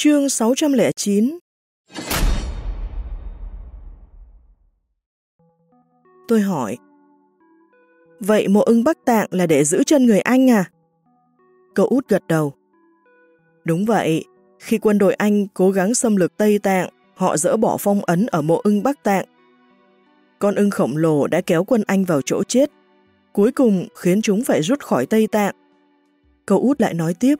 Chương 609 Tôi hỏi Vậy mộ ưng Bắc Tạng là để giữ chân người Anh à? Cậu út gật đầu. Đúng vậy, khi quân đội Anh cố gắng xâm lược Tây Tạng, họ dỡ bỏ phong ấn ở mộ ưng Bắc Tạng. Con ưng khổng lồ đã kéo quân Anh vào chỗ chết, cuối cùng khiến chúng phải rút khỏi Tây Tạng. Cậu út lại nói tiếp.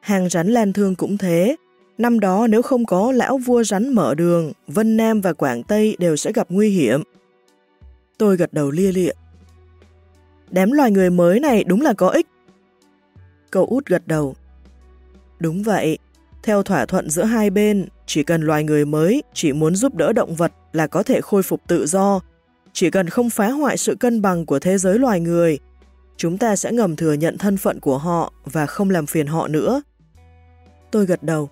Hàng rắn lan thương cũng thế, năm đó nếu không có lão vua rắn mở đường, Vân Nam và Quảng Tây đều sẽ gặp nguy hiểm. Tôi gật đầu lia lịa. Đám loài người mới này đúng là có ích. Cậu út gật đầu. Đúng vậy, theo thỏa thuận giữa hai bên, chỉ cần loài người mới chỉ muốn giúp đỡ động vật là có thể khôi phục tự do, chỉ cần không phá hoại sự cân bằng của thế giới loài người, chúng ta sẽ ngầm thừa nhận thân phận của họ và không làm phiền họ nữa. Tôi gật đầu.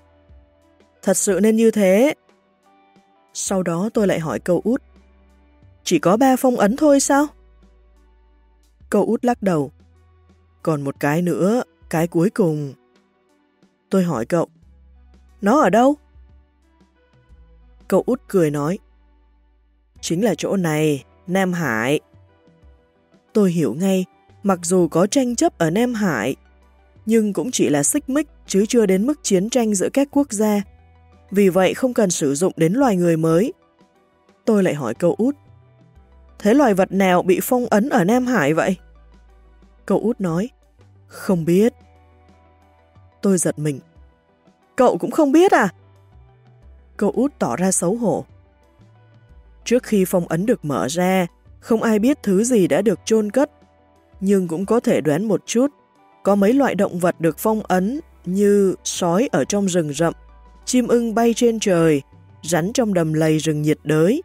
Thật sự nên như thế. Sau đó tôi lại hỏi câu út. Chỉ có ba phong ấn thôi sao? Câu út lắc đầu. Còn một cái nữa, cái cuối cùng. Tôi hỏi cậu. Nó ở đâu? Cậu út cười nói. Chính là chỗ này, Nam Hải. Tôi hiểu ngay, mặc dù có tranh chấp ở Nam Hải, nhưng cũng chỉ là xích mích chứ chưa đến mức chiến tranh giữa các quốc gia. Vì vậy không cần sử dụng đến loài người mới. Tôi lại hỏi cậu út. Thế loài vật nào bị phong ấn ở Nam Hải vậy? Cậu út nói. Không biết. Tôi giật mình. Cậu cũng không biết à? Cậu út tỏ ra xấu hổ. Trước khi phong ấn được mở ra, không ai biết thứ gì đã được chôn cất, nhưng cũng có thể đoán một chút. Có mấy loại động vật được phong ấn như sói ở trong rừng rậm, chim ưng bay trên trời, rắn trong đầm lầy rừng nhiệt đới.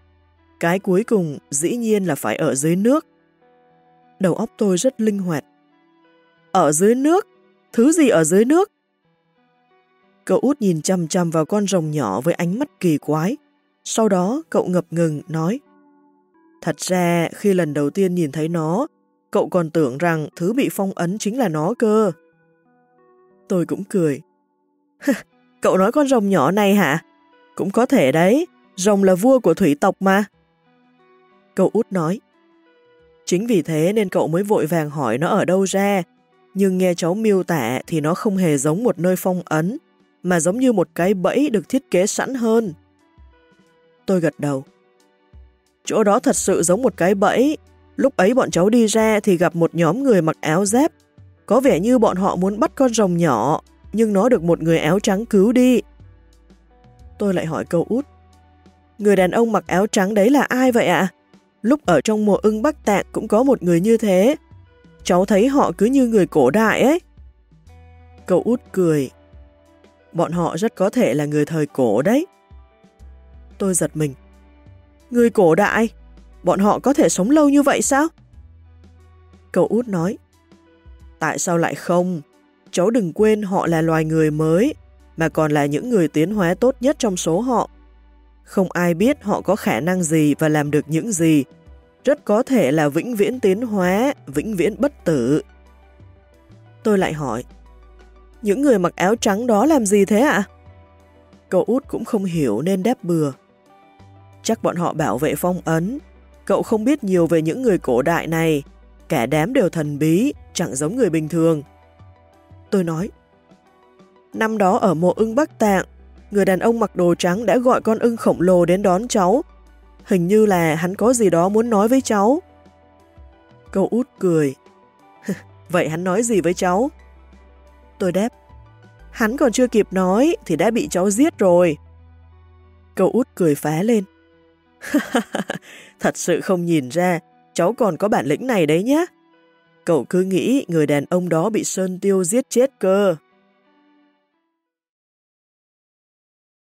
Cái cuối cùng dĩ nhiên là phải ở dưới nước. Đầu óc tôi rất linh hoạt. Ở dưới nước? Thứ gì ở dưới nước? Cậu út nhìn chăm chăm vào con rồng nhỏ với ánh mắt kỳ quái. Sau đó cậu ngập ngừng nói Thật ra khi lần đầu tiên nhìn thấy nó, cậu còn tưởng rằng thứ bị phong ấn chính là nó cơ. Tôi cũng cười. cậu nói con rồng nhỏ này hả? Cũng có thể đấy, rồng là vua của thủy tộc mà. Cậu út nói. Chính vì thế nên cậu mới vội vàng hỏi nó ở đâu ra, nhưng nghe cháu miêu tả thì nó không hề giống một nơi phong ấn, mà giống như một cái bẫy được thiết kế sẵn hơn. Tôi gật đầu. Chỗ đó thật sự giống một cái bẫy. Lúc ấy bọn cháu đi ra thì gặp một nhóm người mặc áo dép. Có vẻ như bọn họ muốn bắt con rồng nhỏ, nhưng nó được một người áo trắng cứu đi. Tôi lại hỏi câu út. Người đàn ông mặc áo trắng đấy là ai vậy ạ? Lúc ở trong mùa ưng Bắc Tạng cũng có một người như thế. Cháu thấy họ cứ như người cổ đại ấy. Cậu út cười. Bọn họ rất có thể là người thời cổ đấy. Tôi giật mình. Người cổ đại? Bọn họ có thể sống lâu như vậy sao? Cậu út nói. Tại sao lại không? Cháu đừng quên họ là loài người mới, mà còn là những người tiến hóa tốt nhất trong số họ. Không ai biết họ có khả năng gì và làm được những gì. Rất có thể là vĩnh viễn tiến hóa, vĩnh viễn bất tử. Tôi lại hỏi, những người mặc áo trắng đó làm gì thế ạ? Cậu út cũng không hiểu nên đáp bừa. Chắc bọn họ bảo vệ phong ấn. Cậu không biết nhiều về những người cổ đại này. Cả đám đều thần bí, chẳng giống người bình thường. Tôi nói, năm đó ở mộ ưng Bắc Tạng, người đàn ông mặc đồ trắng đã gọi con ưng khổng lồ đến đón cháu. Hình như là hắn có gì đó muốn nói với cháu. Cậu út cười. Vậy hắn nói gì với cháu? Tôi đáp. Hắn còn chưa kịp nói thì đã bị cháu giết rồi. Cậu út cười phá lên. Thật sự không nhìn ra, cháu còn có bản lĩnh này đấy nhé. Cậu cứ nghĩ người đàn ông đó bị Sơn Tiêu giết chết cơ.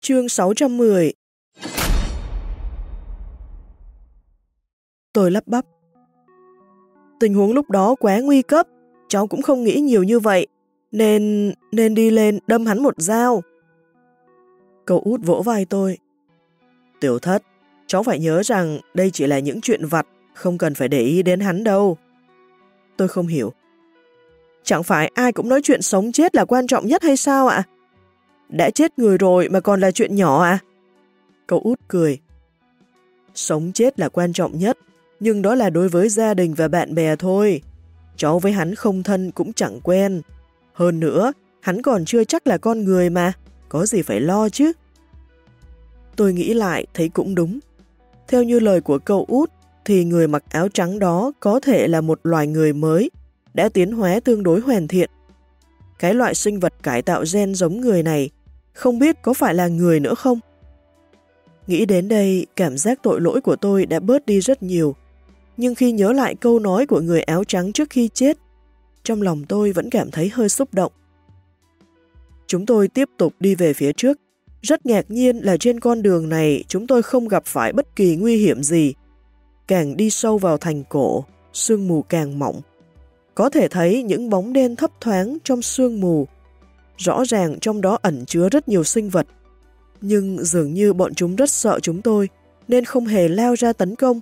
Chương 610 Tôi lắp bắp. Tình huống lúc đó quá nguy cấp, cháu cũng không nghĩ nhiều như vậy, nên nên đi lên đâm hắn một dao. Cậu út vỗ vai tôi. Tiểu thất, cháu phải nhớ rằng đây chỉ là những chuyện vặt, không cần phải để ý đến hắn đâu. Tôi không hiểu. Chẳng phải ai cũng nói chuyện sống chết là quan trọng nhất hay sao ạ? Đã chết người rồi mà còn là chuyện nhỏ à? Cậu út cười. Sống chết là quan trọng nhất, nhưng đó là đối với gia đình và bạn bè thôi. Cháu với hắn không thân cũng chẳng quen. Hơn nữa, hắn còn chưa chắc là con người mà, có gì phải lo chứ. Tôi nghĩ lại thấy cũng đúng. Theo như lời của cậu út, thì người mặc áo trắng đó có thể là một loài người mới, đã tiến hóa tương đối hoàn thiện. Cái loại sinh vật cải tạo gen giống người này, không biết có phải là người nữa không? Nghĩ đến đây, cảm giác tội lỗi của tôi đã bớt đi rất nhiều. Nhưng khi nhớ lại câu nói của người áo trắng trước khi chết, trong lòng tôi vẫn cảm thấy hơi xúc động. Chúng tôi tiếp tục đi về phía trước. Rất ngạc nhiên là trên con đường này chúng tôi không gặp phải bất kỳ nguy hiểm gì. Càng đi sâu vào thành cổ, sương mù càng mỏng. Có thể thấy những bóng đen thấp thoáng trong sương mù. Rõ ràng trong đó ẩn chứa rất nhiều sinh vật. Nhưng dường như bọn chúng rất sợ chúng tôi, nên không hề lao ra tấn công.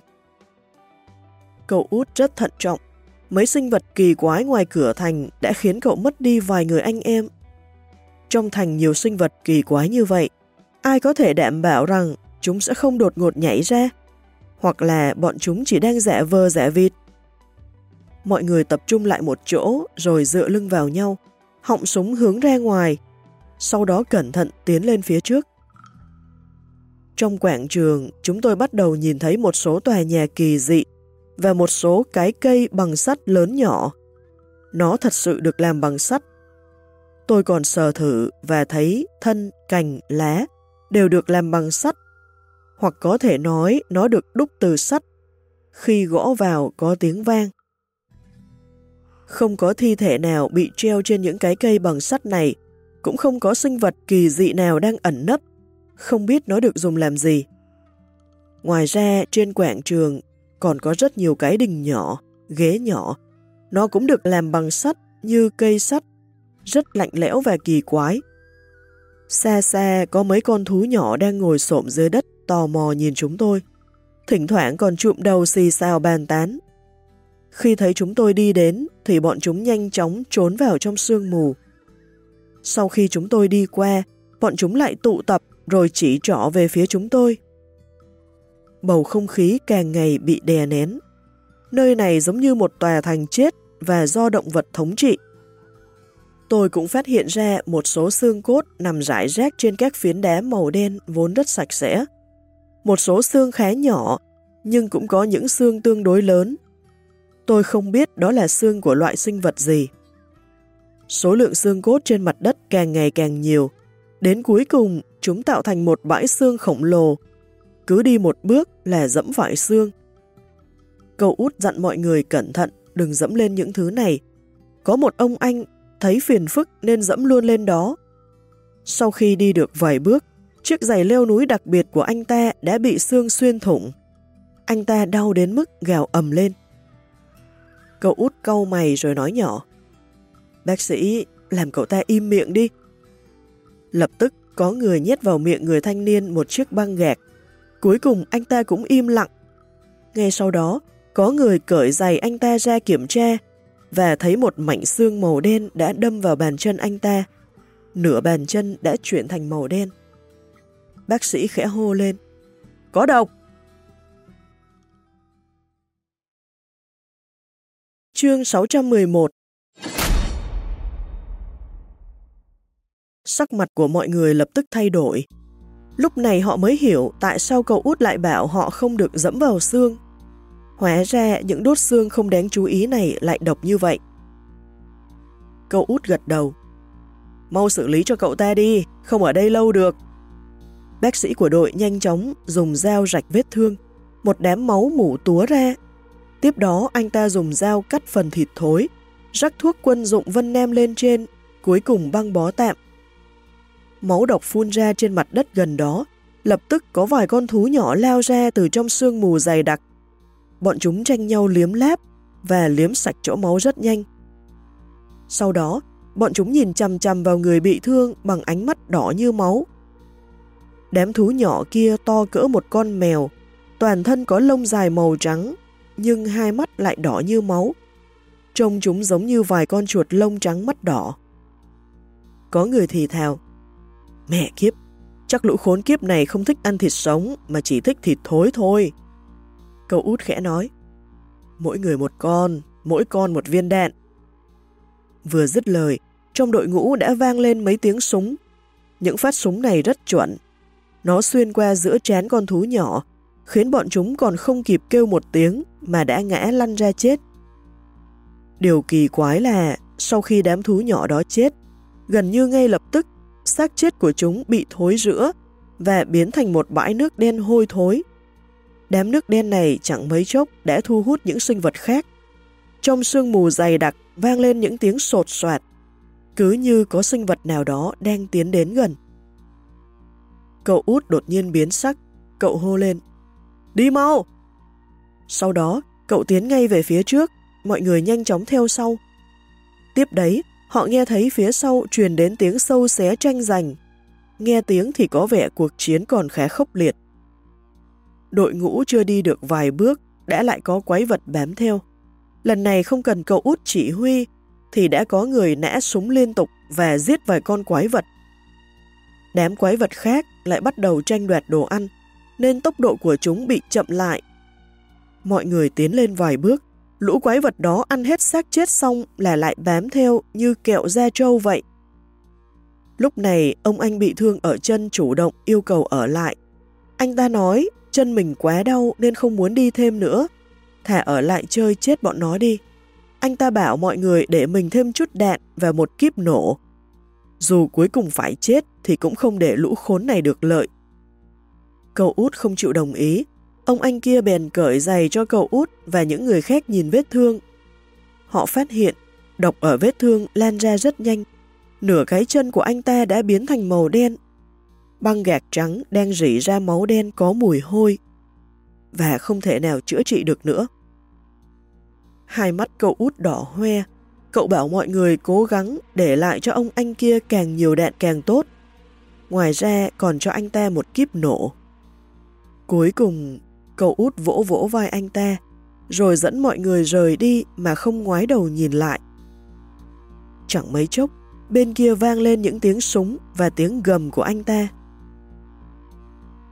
Cậu út rất thận trọng. Mấy sinh vật kỳ quái ngoài cửa thành đã khiến cậu mất đi vài người anh em trong thành nhiều sinh vật kỳ quái như vậy, ai có thể đảm bảo rằng chúng sẽ không đột ngột nhảy ra? Hoặc là bọn chúng chỉ đang giả vờ giả vịt? Mọi người tập trung lại một chỗ rồi dựa lưng vào nhau, họng súng hướng ra ngoài, sau đó cẩn thận tiến lên phía trước. Trong quảng trường, chúng tôi bắt đầu nhìn thấy một số tòa nhà kỳ dị và một số cái cây bằng sắt lớn nhỏ. Nó thật sự được làm bằng sắt Tôi còn sờ thử và thấy thân, cành, lá đều được làm bằng sắt, hoặc có thể nói nó được đúc từ sắt. Khi gõ vào có tiếng vang. Không có thi thể nào bị treo trên những cái cây bằng sắt này, cũng không có sinh vật kỳ dị nào đang ẩn nấp, không biết nó được dùng làm gì. Ngoài ra, trên quảng trường còn có rất nhiều cái đình nhỏ, ghế nhỏ. Nó cũng được làm bằng sắt như cây sắt rất lạnh lẽo và kỳ quái. Xa xa có mấy con thú nhỏ đang ngồi xổm dưới đất tò mò nhìn chúng tôi. Thỉnh thoảng còn trụm đầu xì xào bàn tán. Khi thấy chúng tôi đi đến thì bọn chúng nhanh chóng trốn vào trong sương mù. Sau khi chúng tôi đi qua, bọn chúng lại tụ tập rồi chỉ trỏ về phía chúng tôi. Bầu không khí càng ngày bị đè nén. Nơi này giống như một tòa thành chết và do động vật thống trị. Tôi cũng phát hiện ra một số xương cốt nằm rải rác trên các phiến đá màu đen vốn rất sạch sẽ. Một số xương khá nhỏ, nhưng cũng có những xương tương đối lớn. Tôi không biết đó là xương của loại sinh vật gì. Số lượng xương cốt trên mặt đất càng ngày càng nhiều. Đến cuối cùng, chúng tạo thành một bãi xương khổng lồ. Cứ đi một bước là dẫm phải xương. Cậu út dặn mọi người cẩn thận, đừng dẫm lên những thứ này. Có một ông anh thấy phiền phức nên dẫm luôn lên đó. Sau khi đi được vài bước, chiếc giày leo núi đặc biệt của anh ta đã bị xương xuyên thủng. Anh ta đau đến mức gào ầm lên. Cậu út câu mày rồi nói nhỏ. Bác sĩ, làm cậu ta im miệng đi. Lập tức có người nhét vào miệng người thanh niên một chiếc băng gạc. Cuối cùng anh ta cũng im lặng. Ngay sau đó, có người cởi giày anh ta ra kiểm tra và thấy một mảnh xương màu đen đã đâm vào bàn chân anh ta. Nửa bàn chân đã chuyển thành màu đen. Bác sĩ khẽ hô lên. Có độc! Chương 611 Sắc mặt của mọi người lập tức thay đổi. Lúc này họ mới hiểu tại sao cậu út lại bảo họ không được dẫm vào xương Hóa ra những đốt xương không đáng chú ý này lại độc như vậy. Cậu út gật đầu. Mau xử lý cho cậu ta đi, không ở đây lâu được. Bác sĩ của đội nhanh chóng dùng dao rạch vết thương, một đám máu mủ túa ra. Tiếp đó anh ta dùng dao cắt phần thịt thối, rắc thuốc quân dụng vân nem lên trên, cuối cùng băng bó tạm. Máu độc phun ra trên mặt đất gần đó, lập tức có vài con thú nhỏ lao ra từ trong sương mù dày đặc, bọn chúng tranh nhau liếm láp và liếm sạch chỗ máu rất nhanh. Sau đó, bọn chúng nhìn chằm chằm vào người bị thương bằng ánh mắt đỏ như máu. Đám thú nhỏ kia to cỡ một con mèo, toàn thân có lông dài màu trắng, nhưng hai mắt lại đỏ như máu. Trông chúng giống như vài con chuột lông trắng mắt đỏ. Có người thì thào, Mẹ kiếp, chắc lũ khốn kiếp này không thích ăn thịt sống mà chỉ thích thịt thối thôi. Cậu út khẽ nói, mỗi người một con, mỗi con một viên đạn. Vừa dứt lời, trong đội ngũ đã vang lên mấy tiếng súng. Những phát súng này rất chuẩn. Nó xuyên qua giữa chén con thú nhỏ, khiến bọn chúng còn không kịp kêu một tiếng mà đã ngã lăn ra chết. Điều kỳ quái là sau khi đám thú nhỏ đó chết, gần như ngay lập tức, xác chết của chúng bị thối rữa và biến thành một bãi nước đen hôi thối. Đám nước đen này chẳng mấy chốc đã thu hút những sinh vật khác. Trong sương mù dày đặc vang lên những tiếng sột soạt, cứ như có sinh vật nào đó đang tiến đến gần. Cậu út đột nhiên biến sắc, cậu hô lên. Đi mau! Sau đó, cậu tiến ngay về phía trước, mọi người nhanh chóng theo sau. Tiếp đấy, họ nghe thấy phía sau truyền đến tiếng sâu xé tranh giành. Nghe tiếng thì có vẻ cuộc chiến còn khá khốc liệt. Đội ngũ chưa đi được vài bước, đã lại có quái vật bám theo. Lần này không cần cậu út chỉ huy, thì đã có người nã súng liên tục và giết vài con quái vật. Đám quái vật khác lại bắt đầu tranh đoạt đồ ăn, nên tốc độ của chúng bị chậm lại. Mọi người tiến lên vài bước, lũ quái vật đó ăn hết xác chết xong là lại bám theo như kẹo da trâu vậy. Lúc này, ông anh bị thương ở chân chủ động yêu cầu ở lại. Anh ta nói chân mình quá đau nên không muốn đi thêm nữa. Thả ở lại chơi chết bọn nó đi. Anh ta bảo mọi người để mình thêm chút đạn và một kíp nổ. Dù cuối cùng phải chết thì cũng không để lũ khốn này được lợi. Cậu út không chịu đồng ý. Ông anh kia bèn cởi giày cho cậu út và những người khác nhìn vết thương. Họ phát hiện, độc ở vết thương lan ra rất nhanh. Nửa cái chân của anh ta đã biến thành màu đen. Băng gạc trắng đang rỉ ra máu đen có mùi hôi và không thể nào chữa trị được nữa. Hai mắt cậu út đỏ hoe, cậu bảo mọi người cố gắng để lại cho ông anh kia càng nhiều đạn càng tốt. Ngoài ra còn cho anh ta một kíp nổ. Cuối cùng, cậu út vỗ vỗ vai anh ta, rồi dẫn mọi người rời đi mà không ngoái đầu nhìn lại. Chẳng mấy chốc, bên kia vang lên những tiếng súng và tiếng gầm của anh ta.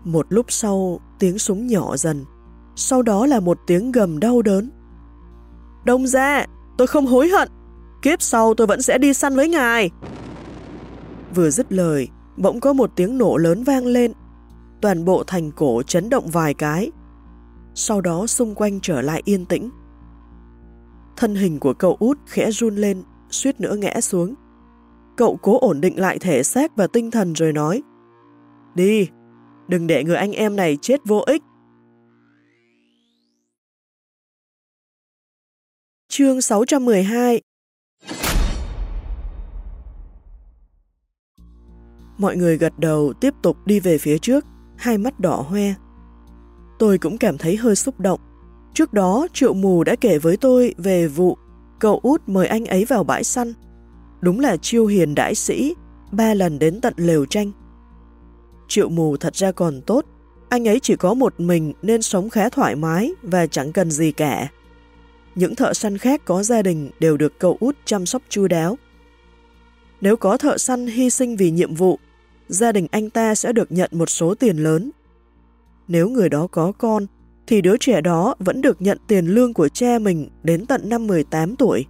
Một lúc sau, tiếng súng nhỏ dần, sau đó là một tiếng gầm đau đớn. Đông ra, tôi không hối hận, kiếp sau tôi vẫn sẽ đi săn với ngài. Vừa dứt lời, bỗng có một tiếng nổ lớn vang lên, toàn bộ thành cổ chấn động vài cái. Sau đó xung quanh trở lại yên tĩnh. Thân hình của cậu út khẽ run lên, suýt nữa ngã xuống. Cậu cố ổn định lại thể xác và tinh thần rồi nói Đi, đừng để người anh em này chết vô ích. Chương 612 Mọi người gật đầu tiếp tục đi về phía trước, hai mắt đỏ hoe. Tôi cũng cảm thấy hơi xúc động. Trước đó, Triệu Mù đã kể với tôi về vụ cậu út mời anh ấy vào bãi săn. Đúng là chiêu hiền đại sĩ, ba lần đến tận lều tranh. Triệu Mù thật ra còn tốt, anh ấy chỉ có một mình nên sống khá thoải mái và chẳng cần gì cả. Những thợ săn khác có gia đình đều được cậu út chăm sóc chu đáo. Nếu có thợ săn hy sinh vì nhiệm vụ, gia đình anh ta sẽ được nhận một số tiền lớn. Nếu người đó có con, thì đứa trẻ đó vẫn được nhận tiền lương của cha mình đến tận năm 18 tuổi.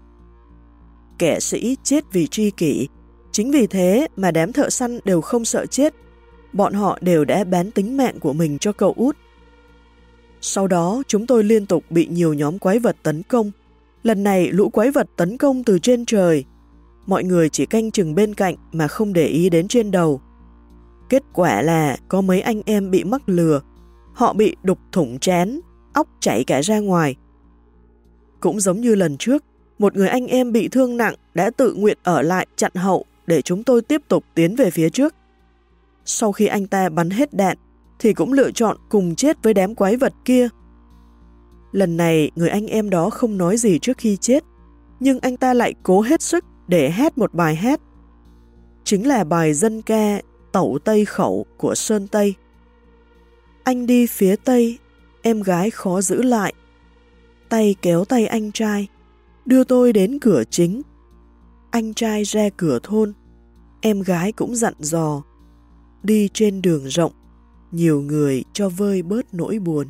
Kẻ sĩ chết vì tri kỷ, chính vì thế mà đám thợ săn đều không sợ chết, bọn họ đều đã bán tính mạng của mình cho cậu út. Sau đó chúng tôi liên tục bị nhiều nhóm quái vật tấn công. Lần này lũ quái vật tấn công từ trên trời. Mọi người chỉ canh chừng bên cạnh mà không để ý đến trên đầu. Kết quả là có mấy anh em bị mắc lừa. Họ bị đục thủng chén, óc chảy cả ra ngoài. Cũng giống như lần trước, một người anh em bị thương nặng đã tự nguyện ở lại chặn hậu để chúng tôi tiếp tục tiến về phía trước. Sau khi anh ta bắn hết đạn, thì cũng lựa chọn cùng chết với đám quái vật kia. Lần này, người anh em đó không nói gì trước khi chết, nhưng anh ta lại cố hết sức để hát một bài hát. Chính là bài dân ca Tẩu Tây Khẩu của Sơn Tây. Anh đi phía Tây, em gái khó giữ lại. Tay kéo tay anh trai, đưa tôi đến cửa chính. Anh trai ra cửa thôn, em gái cũng dặn dò, đi trên đường rộng, nhiều người cho vơi bớt nỗi buồn.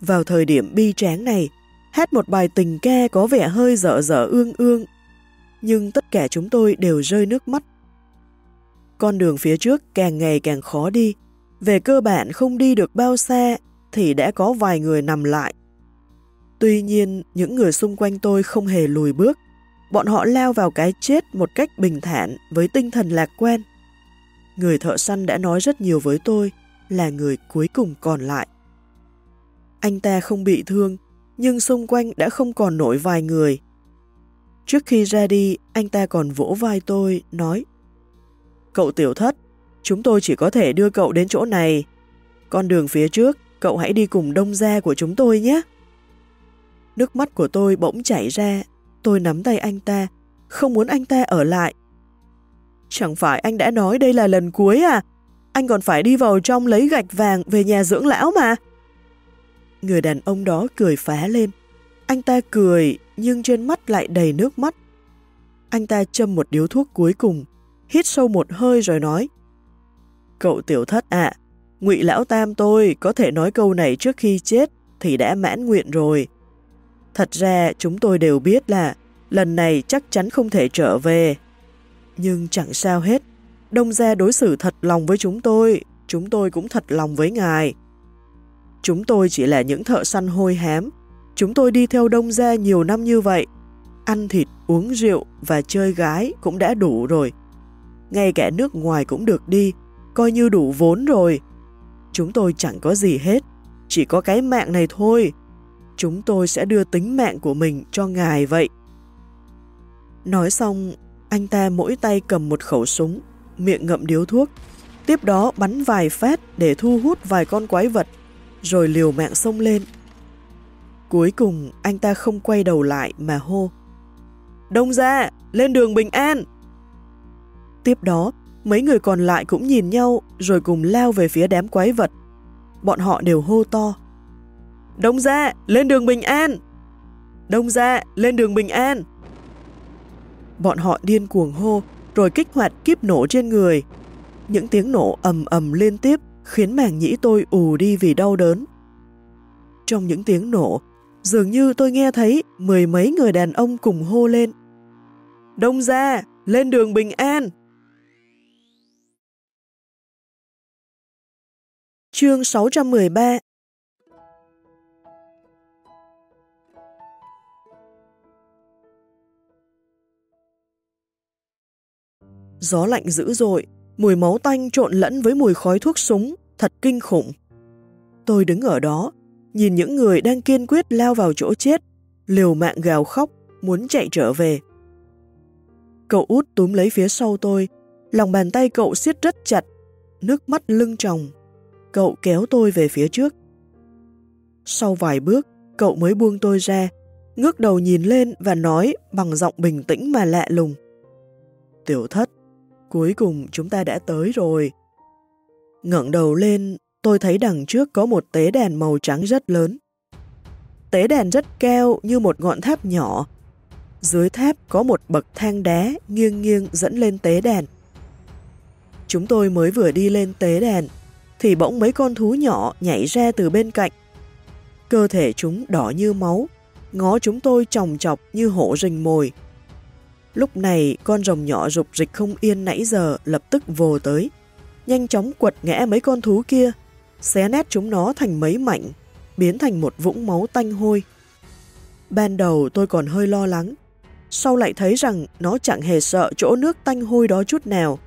Vào thời điểm bi tráng này, hát một bài tình ca có vẻ hơi dở dở ương ương, nhưng tất cả chúng tôi đều rơi nước mắt. Con đường phía trước càng ngày càng khó đi, về cơ bản không đi được bao xa thì đã có vài người nằm lại. Tuy nhiên, những người xung quanh tôi không hề lùi bước, bọn họ lao vào cái chết một cách bình thản với tinh thần lạc quan. Người thợ săn đã nói rất nhiều với tôi, là người cuối cùng còn lại. Anh ta không bị thương, nhưng xung quanh đã không còn nổi vài người. Trước khi ra đi, anh ta còn vỗ vai tôi, nói Cậu tiểu thất, chúng tôi chỉ có thể đưa cậu đến chỗ này. Con đường phía trước, cậu hãy đi cùng đông gia của chúng tôi nhé. Nước mắt của tôi bỗng chảy ra, tôi nắm tay anh ta, không muốn anh ta ở lại. Chẳng phải anh đã nói đây là lần cuối à? Anh còn phải đi vào trong lấy gạch vàng về nhà dưỡng lão mà. Người đàn ông đó cười phá lên. Anh ta cười, nhưng trên mắt lại đầy nước mắt. Anh ta châm một điếu thuốc cuối cùng, hít sâu một hơi rồi nói. Cậu tiểu thất ạ, ngụy lão tam tôi có thể nói câu này trước khi chết thì đã mãn nguyện rồi. Thật ra chúng tôi đều biết là lần này chắc chắn không thể trở về. Nhưng chẳng sao hết, đông gia đối xử thật lòng với chúng tôi, chúng tôi cũng thật lòng với ngài. Chúng tôi chỉ là những thợ săn hôi hám, chúng tôi đi theo đông gia nhiều năm như vậy. Ăn thịt, uống rượu và chơi gái cũng đã đủ rồi. Ngay cả nước ngoài cũng được đi, coi như đủ vốn rồi. Chúng tôi chẳng có gì hết, chỉ có cái mạng này thôi. Chúng tôi sẽ đưa tính mạng của mình cho ngài vậy. Nói xong, anh ta mỗi tay cầm một khẩu súng, miệng ngậm điếu thuốc, tiếp đó bắn vài phát để thu hút vài con quái vật, rồi liều mạng xông lên. Cuối cùng, anh ta không quay đầu lại mà hô. Đông ra, lên đường bình an! Tiếp đó, mấy người còn lại cũng nhìn nhau rồi cùng lao về phía đám quái vật. Bọn họ đều hô to. Đông ra, lên đường bình an! Đông ra, lên đường bình an! Bọn họ điên cuồng hô, rồi kích hoạt kiếp nổ trên người. Những tiếng nổ ầm ầm liên tiếp khiến màng nhĩ tôi ù đi vì đau đớn. Trong những tiếng nổ, dường như tôi nghe thấy mười mấy người đàn ông cùng hô lên. Đông ra, lên đường bình an! Chương 613 Gió lạnh dữ dội, mùi máu tanh trộn lẫn với mùi khói thuốc súng, thật kinh khủng. Tôi đứng ở đó, nhìn những người đang kiên quyết lao vào chỗ chết, liều mạng gào khóc, muốn chạy trở về. Cậu út túm lấy phía sau tôi, lòng bàn tay cậu siết rất chặt, nước mắt lưng tròng. Cậu kéo tôi về phía trước. Sau vài bước, cậu mới buông tôi ra, ngước đầu nhìn lên và nói bằng giọng bình tĩnh mà lạ lùng. Tiểu thất, Cuối cùng chúng ta đã tới rồi. ngẩng đầu lên, tôi thấy đằng trước có một tế đèn màu trắng rất lớn. Tế đèn rất cao như một ngọn tháp nhỏ. Dưới tháp có một bậc thang đá nghiêng nghiêng dẫn lên tế đèn. Chúng tôi mới vừa đi lên tế đèn, thì bỗng mấy con thú nhỏ nhảy ra từ bên cạnh. Cơ thể chúng đỏ như máu, ngó chúng tôi tròng chọc như hổ rình mồi. Lúc này, con rồng nhỏ rục rịch không yên nãy giờ lập tức vồ tới, nhanh chóng quật ngã mấy con thú kia, xé nét chúng nó thành mấy mảnh, biến thành một vũng máu tanh hôi. Ban đầu tôi còn hơi lo lắng, sau lại thấy rằng nó chẳng hề sợ chỗ nước tanh hôi đó chút nào,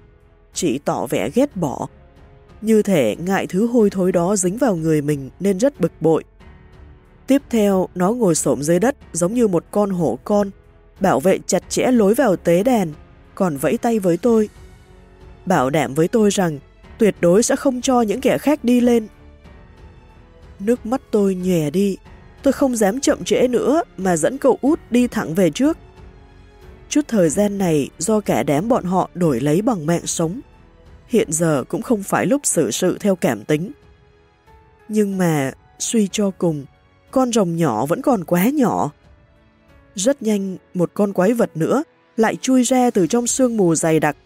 chỉ tỏ vẻ ghét bỏ. Như thể ngại thứ hôi thối đó dính vào người mình nên rất bực bội. Tiếp theo, nó ngồi xổm dưới đất giống như một con hổ con, bảo vệ chặt chẽ lối vào tế đèn, còn vẫy tay với tôi. Bảo đảm với tôi rằng tuyệt đối sẽ không cho những kẻ khác đi lên. Nước mắt tôi nhòe đi, tôi không dám chậm trễ nữa mà dẫn cậu út đi thẳng về trước. Chút thời gian này do cả đám bọn họ đổi lấy bằng mạng sống. Hiện giờ cũng không phải lúc xử sự theo cảm tính. Nhưng mà, suy cho cùng, con rồng nhỏ vẫn còn quá nhỏ. Rất nhanh, một con quái vật nữa lại chui ra từ trong sương mù dày đặc.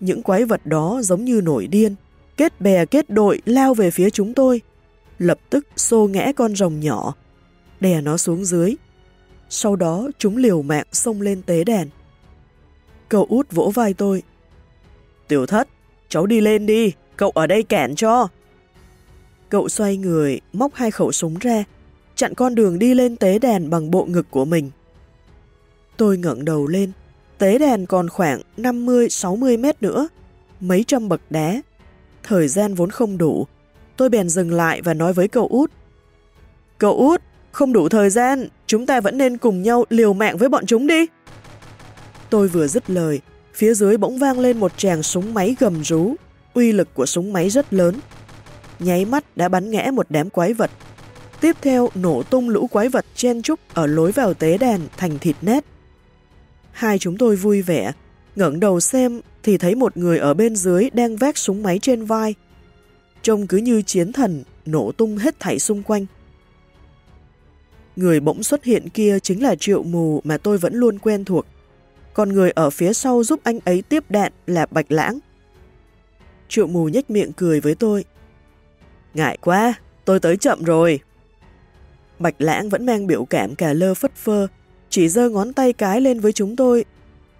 Những quái vật đó giống như nổi điên, kết bè kết đội lao về phía chúng tôi. Lập tức xô ngẽ con rồng nhỏ, đè nó xuống dưới. Sau đó chúng liều mạng xông lên tế đèn. Cậu út vỗ vai tôi. Tiểu thất, cháu đi lên đi, cậu ở đây kẹn cho. Cậu xoay người, móc hai khẩu súng ra, chặn con đường đi lên tế đèn bằng bộ ngực của mình. Tôi ngẩng đầu lên, tế đèn còn khoảng 50-60 mét nữa, mấy trăm bậc đá. Thời gian vốn không đủ, tôi bèn dừng lại và nói với cậu út. Cậu út, không đủ thời gian, chúng ta vẫn nên cùng nhau liều mạng với bọn chúng đi. Tôi vừa dứt lời, phía dưới bỗng vang lên một tràng súng máy gầm rú, uy lực của súng máy rất lớn. Nháy mắt đã bắn ngẽ một đám quái vật. Tiếp theo nổ tung lũ quái vật chen trúc ở lối vào tế đàn thành thịt nét. Hai chúng tôi vui vẻ, ngẩng đầu xem thì thấy một người ở bên dưới đang vác súng máy trên vai. Trông cứ như chiến thần, nổ tung hết thảy xung quanh. Người bỗng xuất hiện kia chính là triệu mù mà tôi vẫn luôn quen thuộc. Còn người ở phía sau giúp anh ấy tiếp đạn là Bạch Lãng. Triệu mù nhếch miệng cười với tôi. Ngại quá, tôi tới chậm rồi. Bạch Lãng vẫn mang biểu cảm cả lơ phất phơ, chỉ giơ ngón tay cái lên với chúng tôi,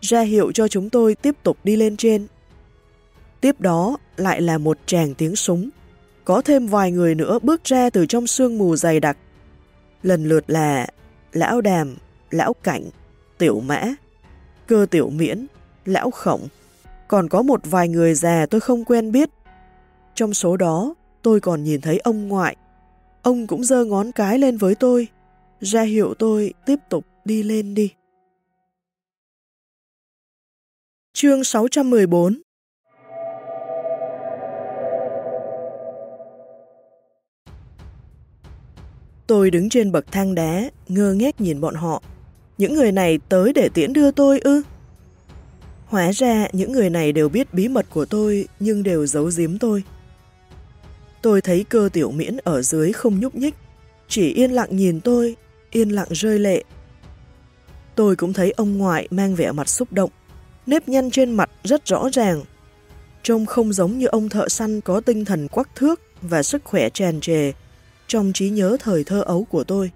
ra hiệu cho chúng tôi tiếp tục đi lên trên. Tiếp đó lại là một tràng tiếng súng. Có thêm vài người nữa bước ra từ trong sương mù dày đặc. Lần lượt là Lão Đàm, Lão Cảnh, Tiểu Mã, Cơ Tiểu Miễn, Lão Khổng. Còn có một vài người già tôi không quen biết. Trong số đó, tôi còn nhìn thấy ông ngoại. Ông cũng giơ ngón cái lên với tôi, ra hiệu tôi tiếp tục đi lên đi. Chương 614 Tôi đứng trên bậc thang đá, ngơ ngác nhìn bọn họ. Những người này tới để tiễn đưa tôi ư? Hóa ra những người này đều biết bí mật của tôi nhưng đều giấu giếm tôi. Tôi thấy cơ tiểu miễn ở dưới không nhúc nhích, chỉ yên lặng nhìn tôi, yên lặng rơi lệ. Tôi cũng thấy ông ngoại mang vẻ mặt xúc động, nếp nhăn trên mặt rất rõ ràng. Trông không giống như ông thợ săn có tinh thần quắc thước và sức khỏe tràn trề trong trí nhớ thời thơ ấu của tôi.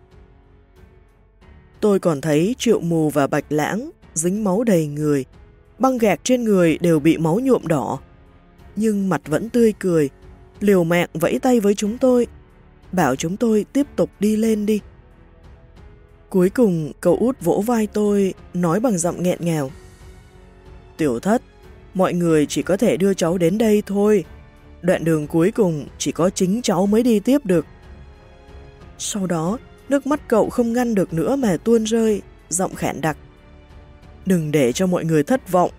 Tôi còn thấy triệu mù và bạch lãng dính máu đầy người, băng gạc trên người đều bị máu nhuộm đỏ. Nhưng mặt vẫn tươi cười, liều mạng vẫy tay với chúng tôi, bảo chúng tôi tiếp tục đi lên đi. Cuối cùng, cậu út vỗ vai tôi, nói bằng giọng nghẹn ngào. Tiểu thất, mọi người chỉ có thể đưa cháu đến đây thôi. Đoạn đường cuối cùng chỉ có chính cháu mới đi tiếp được. Sau đó, nước mắt cậu không ngăn được nữa mà tuôn rơi, giọng khản đặc. Đừng để cho mọi người thất vọng.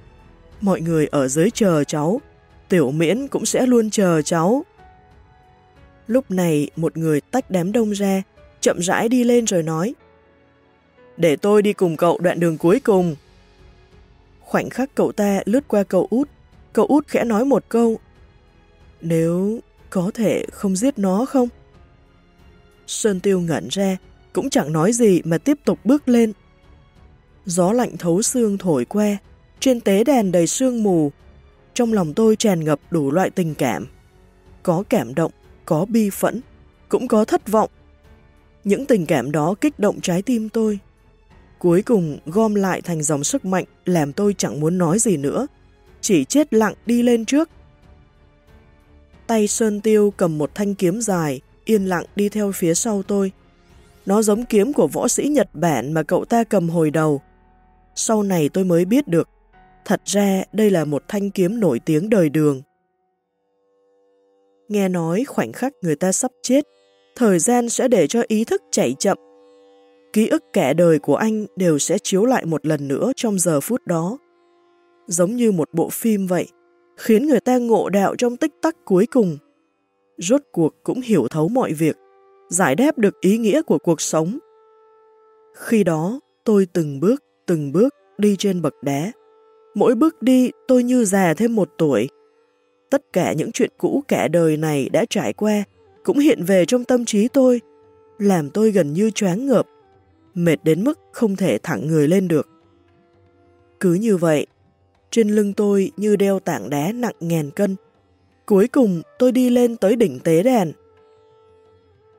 Mọi người ở dưới chờ cháu, tiểu miễn cũng sẽ luôn chờ cháu. Lúc này, một người tách đám đông ra, chậm rãi đi lên rồi nói. Để tôi đi cùng cậu đoạn đường cuối cùng. Khoảnh khắc cậu ta lướt qua cậu út, cậu út khẽ nói một câu. Nếu có thể không giết nó không? Sơn Tiêu ngẩn ra, cũng chẳng nói gì mà tiếp tục bước lên. Gió lạnh thấu xương thổi qua, trên tế đèn đầy sương mù. Trong lòng tôi tràn ngập đủ loại tình cảm. Có cảm động, có bi phẫn, cũng có thất vọng. Những tình cảm đó kích động trái tim tôi. Cuối cùng gom lại thành dòng sức mạnh làm tôi chẳng muốn nói gì nữa. Chỉ chết lặng đi lên trước. Tay Sơn Tiêu cầm một thanh kiếm dài, yên lặng đi theo phía sau tôi. Nó giống kiếm của võ sĩ Nhật Bản mà cậu ta cầm hồi đầu. Sau này tôi mới biết được, thật ra đây là một thanh kiếm nổi tiếng đời đường. Nghe nói khoảnh khắc người ta sắp chết, thời gian sẽ để cho ý thức chạy chậm. Ký ức kẻ đời của anh đều sẽ chiếu lại một lần nữa trong giờ phút đó. Giống như một bộ phim vậy, khiến người ta ngộ đạo trong tích tắc cuối cùng rốt cuộc cũng hiểu thấu mọi việc, giải đáp được ý nghĩa của cuộc sống. Khi đó, tôi từng bước, từng bước đi trên bậc đá. Mỗi bước đi tôi như già thêm một tuổi. Tất cả những chuyện cũ cả đời này đã trải qua cũng hiện về trong tâm trí tôi, làm tôi gần như choáng ngợp, mệt đến mức không thể thẳng người lên được. Cứ như vậy, Trên lưng tôi như đeo tảng đá nặng ngàn cân. Cuối cùng tôi đi lên tới đỉnh tế đàn.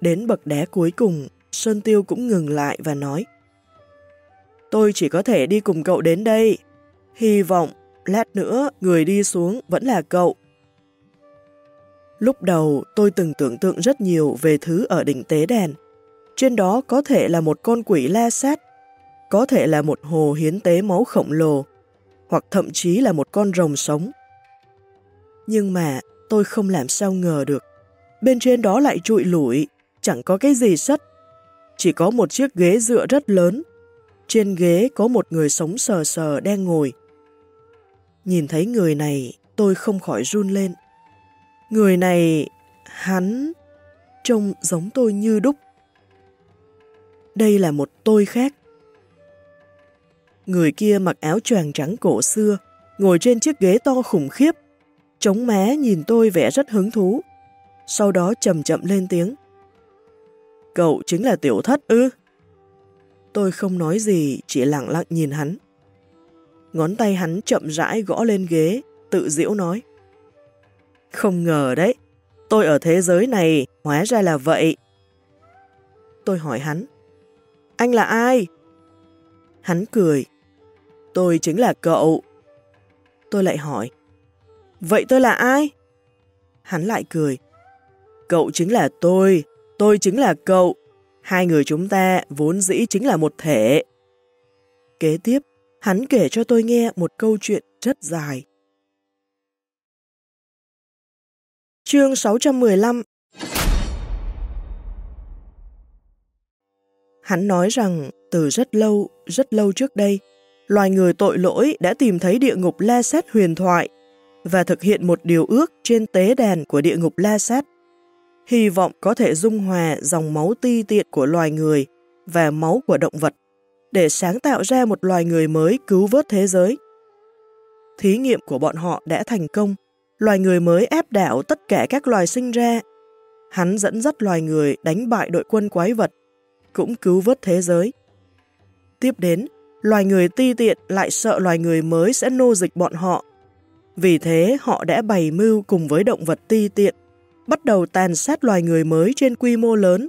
Đến bậc đá cuối cùng, Sơn Tiêu cũng ngừng lại và nói Tôi chỉ có thể đi cùng cậu đến đây. Hy vọng lát nữa người đi xuống vẫn là cậu. Lúc đầu tôi từng tưởng tượng rất nhiều về thứ ở đỉnh tế đàn. Trên đó có thể là một con quỷ la sát, có thể là một hồ hiến tế máu khổng lồ, hoặc thậm chí là một con rồng sống. Nhưng mà tôi không làm sao ngờ được. Bên trên đó lại trụi lủi, chẳng có cái gì sắt. Chỉ có một chiếc ghế dựa rất lớn. Trên ghế có một người sống sờ sờ đang ngồi. Nhìn thấy người này, tôi không khỏi run lên. Người này, hắn, trông giống tôi như đúc. Đây là một tôi khác. Người kia mặc áo choàng trắng cổ xưa, ngồi trên chiếc ghế to khủng khiếp, chống má nhìn tôi vẻ rất hứng thú. Sau đó chậm chậm lên tiếng. Cậu chính là tiểu thất ư? Tôi không nói gì, chỉ lặng lặng nhìn hắn. Ngón tay hắn chậm rãi gõ lên ghế, tự diễu nói. Không ngờ đấy, tôi ở thế giới này hóa ra là vậy. Tôi hỏi hắn, anh là ai? Hắn cười, tôi chính là cậu. Tôi lại hỏi, vậy tôi là ai? Hắn lại cười, cậu chính là tôi, tôi chính là cậu. Hai người chúng ta vốn dĩ chính là một thể. Kế tiếp, hắn kể cho tôi nghe một câu chuyện rất dài. Chương 615 Hắn nói rằng từ rất lâu, rất lâu trước đây, loài người tội lỗi đã tìm thấy địa ngục La Sát huyền thoại và thực hiện một điều ước trên tế đàn của địa ngục La Sát, hy vọng có thể dung hòa dòng máu ti tiện của loài người và máu của động vật để sáng tạo ra một loài người mới cứu vớt thế giới. Thí nghiệm của bọn họ đã thành công loài người mới ép đảo tất cả các loài sinh ra. Hắn dẫn dắt loài người đánh bại đội quân quái vật, cũng cứu vớt thế giới. Tiếp đến, loài người ti tiện lại sợ loài người mới sẽ nô dịch bọn họ. Vì thế họ đã bày mưu cùng với động vật ti tiện, bắt đầu tàn sát loài người mới trên quy mô lớn.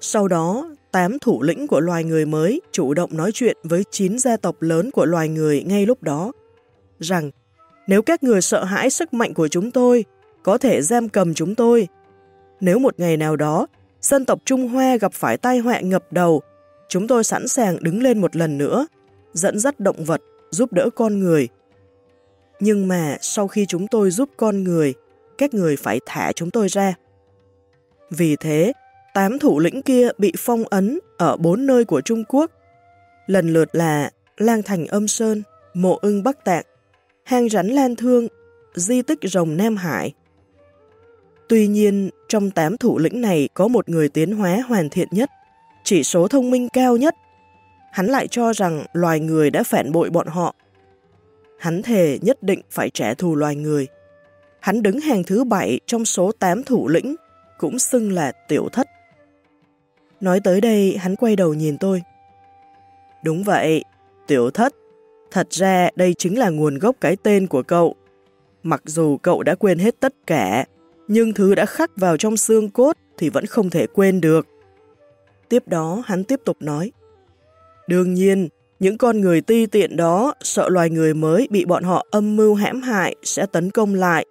Sau đó, tám thủ lĩnh của loài người mới chủ động nói chuyện với chín gia tộc lớn của loài người ngay lúc đó, rằng nếu các người sợ hãi sức mạnh của chúng tôi, có thể giam cầm chúng tôi. Nếu một ngày nào đó, dân tộc Trung Hoa gặp phải tai họa ngập đầu, chúng tôi sẵn sàng đứng lên một lần nữa, dẫn dắt động vật, giúp đỡ con người. Nhưng mà sau khi chúng tôi giúp con người, các người phải thả chúng tôi ra. Vì thế, tám thủ lĩnh kia bị phong ấn ở bốn nơi của Trung Quốc, lần lượt là Lang Thành Âm Sơn, Mộ ưng Bắc Tạng, hang rắn Lan Thương, di tích rồng Nam Hải. Tuy nhiên, trong tám thủ lĩnh này có một người tiến hóa hoàn thiện nhất, chỉ số thông minh cao nhất. Hắn lại cho rằng loài người đã phản bội bọn họ. Hắn thề nhất định phải trả thù loài người. Hắn đứng hàng thứ bảy trong số tám thủ lĩnh, cũng xưng là tiểu thất. Nói tới đây, hắn quay đầu nhìn tôi. Đúng vậy, tiểu thất Thật ra đây chính là nguồn gốc cái tên của cậu. Mặc dù cậu đã quên hết tất cả, nhưng thứ đã khắc vào trong xương cốt thì vẫn không thể quên được. Tiếp đó hắn tiếp tục nói. Đương nhiên, những con người ti tiện đó sợ loài người mới bị bọn họ âm mưu hãm hại sẽ tấn công lại.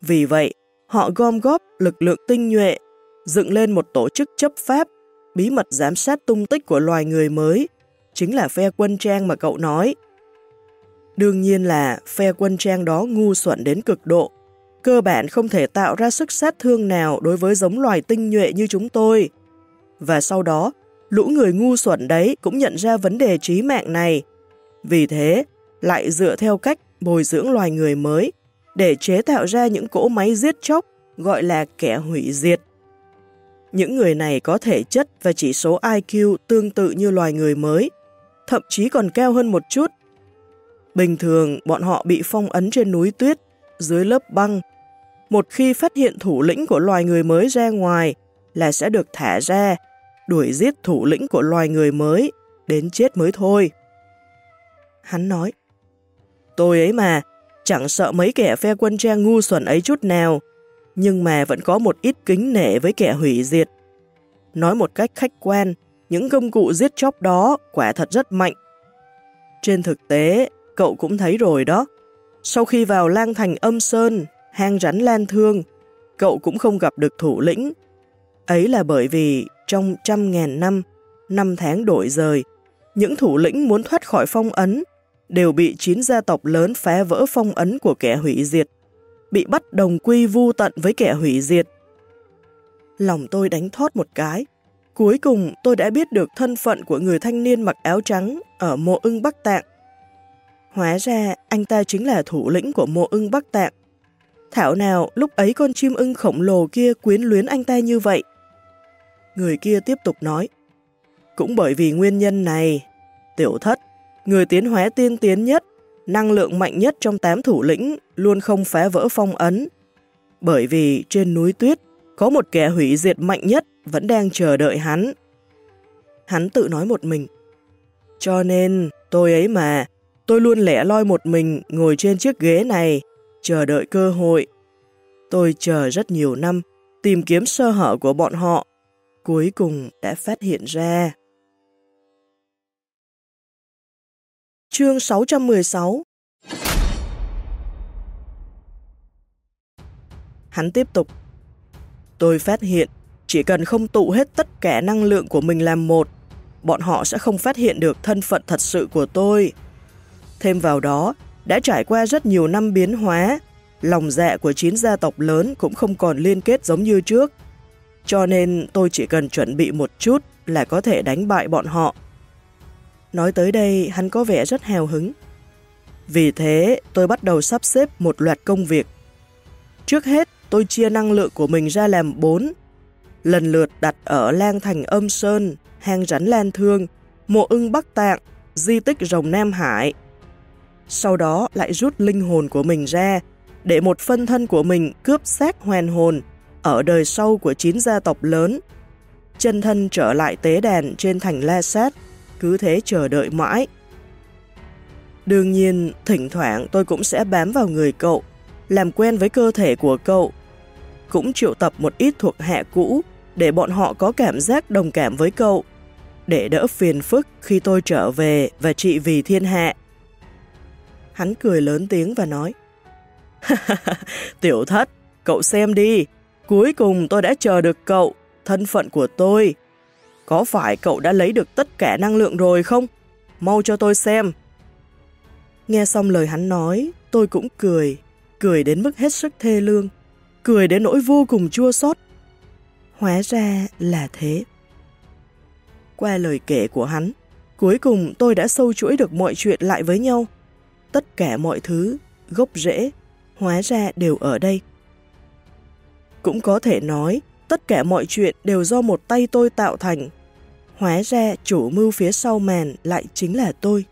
Vì vậy, họ gom góp lực lượng tinh nhuệ, dựng lên một tổ chức chấp pháp, bí mật giám sát tung tích của loài người mới, chính là phe quân trang mà cậu nói. Đương nhiên là phe quân trang đó ngu xuẩn đến cực độ, cơ bản không thể tạo ra sức sát thương nào đối với giống loài tinh nhuệ như chúng tôi. Và sau đó, lũ người ngu xuẩn đấy cũng nhận ra vấn đề trí mạng này. Vì thế, lại dựa theo cách bồi dưỡng loài người mới để chế tạo ra những cỗ máy giết chóc gọi là kẻ hủy diệt. Những người này có thể chất và chỉ số IQ tương tự như loài người mới, thậm chí còn cao hơn một chút Bình thường, bọn họ bị phong ấn trên núi tuyết, dưới lớp băng. Một khi phát hiện thủ lĩnh của loài người mới ra ngoài là sẽ được thả ra, đuổi giết thủ lĩnh của loài người mới, đến chết mới thôi. Hắn nói, Tôi ấy mà, chẳng sợ mấy kẻ phe quân trang ngu xuẩn ấy chút nào, nhưng mà vẫn có một ít kính nể với kẻ hủy diệt. Nói một cách khách quan, những công cụ giết chóc đó quả thật rất mạnh. Trên thực tế, cậu cũng thấy rồi đó. Sau khi vào lang thành âm sơn, hang rắn lan thương, cậu cũng không gặp được thủ lĩnh. Ấy là bởi vì trong trăm ngàn năm, năm tháng đổi rời, những thủ lĩnh muốn thoát khỏi phong ấn đều bị chín gia tộc lớn phá vỡ phong ấn của kẻ hủy diệt, bị bắt đồng quy vu tận với kẻ hủy diệt. Lòng tôi đánh thót một cái. Cuối cùng tôi đã biết được thân phận của người thanh niên mặc áo trắng ở mộ ưng Bắc Tạng. Hóa ra anh ta chính là thủ lĩnh của mộ ưng Bắc Tạng. Thảo nào lúc ấy con chim ưng khổng lồ kia quyến luyến anh ta như vậy. Người kia tiếp tục nói, cũng bởi vì nguyên nhân này, tiểu thất, người tiến hóa tiên tiến nhất, năng lượng mạnh nhất trong tám thủ lĩnh luôn không phá vỡ phong ấn. Bởi vì trên núi tuyết có một kẻ hủy diệt mạnh nhất vẫn đang chờ đợi hắn. Hắn tự nói một mình. Cho nên, tôi ấy mà, tôi luôn lẻ loi một mình ngồi trên chiếc ghế này, chờ đợi cơ hội. Tôi chờ rất nhiều năm, tìm kiếm sơ hở của bọn họ, cuối cùng đã phát hiện ra. Chương 616 Hắn tiếp tục Tôi phát hiện chỉ cần không tụ hết tất cả năng lượng của mình làm một, bọn họ sẽ không phát hiện được thân phận thật sự của tôi. Thêm vào đó, đã trải qua rất nhiều năm biến hóa, lòng dạ của chín gia tộc lớn cũng không còn liên kết giống như trước. Cho nên tôi chỉ cần chuẩn bị một chút là có thể đánh bại bọn họ. Nói tới đây, hắn có vẻ rất hào hứng. Vì thế, tôi bắt đầu sắp xếp một loạt công việc. Trước hết, tôi chia năng lượng của mình ra làm bốn, lần lượt đặt ở Lang Thành Âm Sơn, hang rắn Lan Thương, mộ ưng Bắc Tạng, di tích rồng Nam Hải. Sau đó lại rút linh hồn của mình ra, để một phân thân của mình cướp xác hoàn hồn ở đời sau của chín gia tộc lớn. Chân thân trở lại tế đàn trên thành La Sát, cứ thế chờ đợi mãi. Đương nhiên, thỉnh thoảng tôi cũng sẽ bám vào người cậu, làm quen với cơ thể của cậu. Cũng triệu tập một ít thuộc hạ cũ để bọn họ có cảm giác đồng cảm với cậu, để đỡ phiền phức khi tôi trở về và trị vì thiên hạ. Hắn cười lớn tiếng và nói, Tiểu thất, cậu xem đi, cuối cùng tôi đã chờ được cậu, thân phận của tôi. Có phải cậu đã lấy được tất cả năng lượng rồi không? Mau cho tôi xem. Nghe xong lời hắn nói, tôi cũng cười, cười đến mức hết sức thê lương, cười đến nỗi vô cùng chua xót. Hóa ra là thế. Qua lời kể của hắn, cuối cùng tôi đã sâu chuỗi được mọi chuyện lại với nhau. Tất cả mọi thứ, gốc rễ, hóa ra đều ở đây. Cũng có thể nói, tất cả mọi chuyện đều do một tay tôi tạo thành. Hóa ra chủ mưu phía sau màn lại chính là tôi.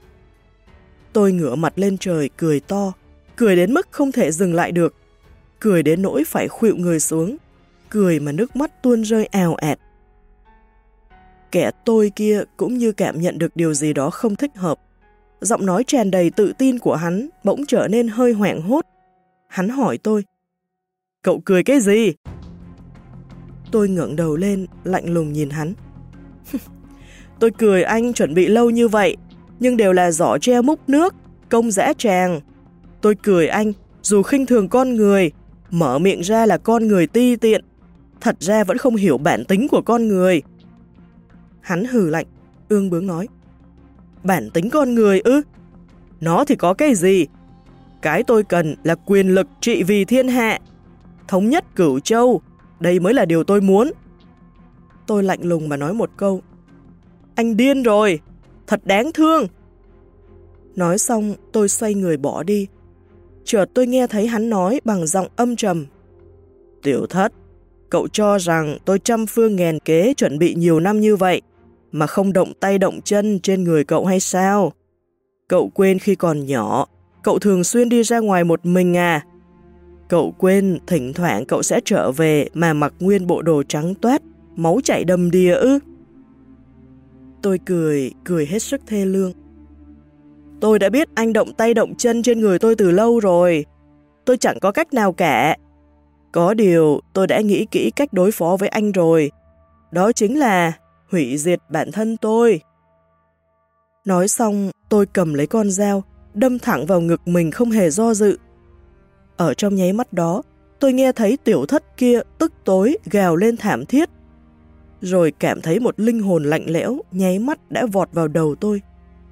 Tôi ngửa mặt lên trời cười to, cười đến mức không thể dừng lại được, cười đến nỗi phải khuỵu người xuống, cười mà nước mắt tuôn rơi ào ạt. Kẻ tôi kia cũng như cảm nhận được điều gì đó không thích hợp. Giọng nói tràn đầy tự tin của hắn bỗng trở nên hơi hoảng hốt. Hắn hỏi tôi, Cậu cười cái gì? Tôi ngẩng đầu lên, lạnh lùng nhìn hắn. tôi cười anh chuẩn bị lâu như vậy, nhưng đều là giỏ tre múc nước, công dã tràng. Tôi cười anh, dù khinh thường con người, mở miệng ra là con người ti tiện, thật ra vẫn không hiểu bản tính của con người. Hắn hừ lạnh, ương bướng nói. Bản tính con người ư? Nó thì có cái gì? Cái tôi cần là quyền lực trị vì thiên hạ. Thống nhất cửu châu, đây mới là điều tôi muốn. Tôi lạnh lùng mà nói một câu. Anh điên rồi, thật đáng thương. Nói xong, tôi xoay người bỏ đi. Chợt tôi nghe thấy hắn nói bằng giọng âm trầm. Tiểu thất, Cậu cho rằng tôi trăm phương ngàn kế chuẩn bị nhiều năm như vậy, mà không động tay động chân trên người cậu hay sao? Cậu quên khi còn nhỏ, cậu thường xuyên đi ra ngoài một mình à? Cậu quên thỉnh thoảng cậu sẽ trở về mà mặc nguyên bộ đồ trắng toát, máu chảy đầm đìa ư? Tôi cười, cười hết sức thê lương. Tôi đã biết anh động tay động chân trên người tôi từ lâu rồi. Tôi chẳng có cách nào cả. Có điều tôi đã nghĩ kỹ cách đối phó với anh rồi. Đó chính là hủy diệt bản thân tôi. Nói xong, tôi cầm lấy con dao, đâm thẳng vào ngực mình không hề do dự. Ở trong nháy mắt đó, tôi nghe thấy tiểu thất kia tức tối gào lên thảm thiết. Rồi cảm thấy một linh hồn lạnh lẽo nháy mắt đã vọt vào đầu tôi,